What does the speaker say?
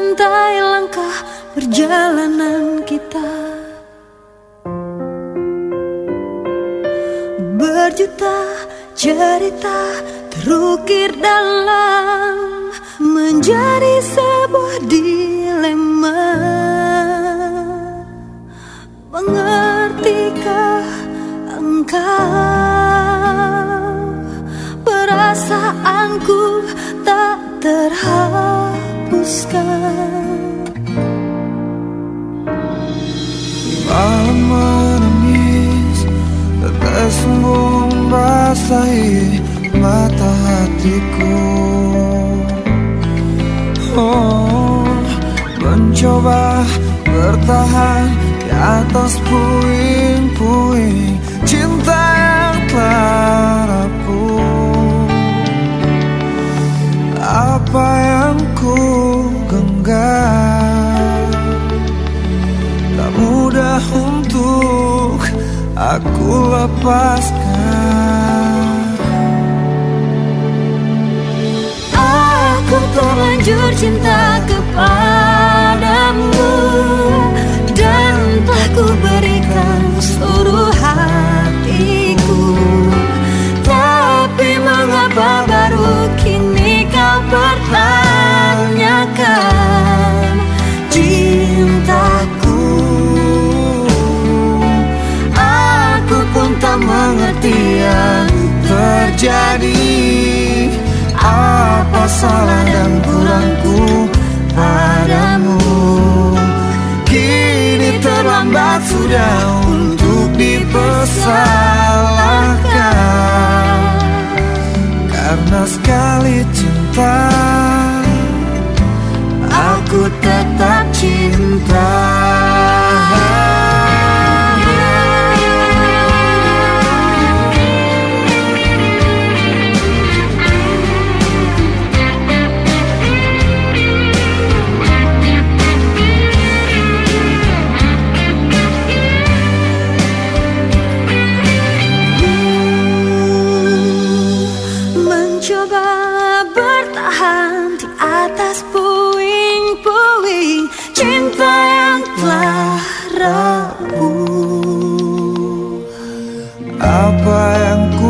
rantai langkah perjalanan kita. Berjuta cerita terukir dalam terhapuskan Malam menangis Tetes membasahi mata hatiku. Oh, mencoba bertahan di atas puing-puing aku lepaskan. Aku terlanjur cinta Apa salah dan kurangku padamu. Kini terlambat sudah untuk dipersalahkan. Karena sekali cinta Aku tetap cinta apa yang ku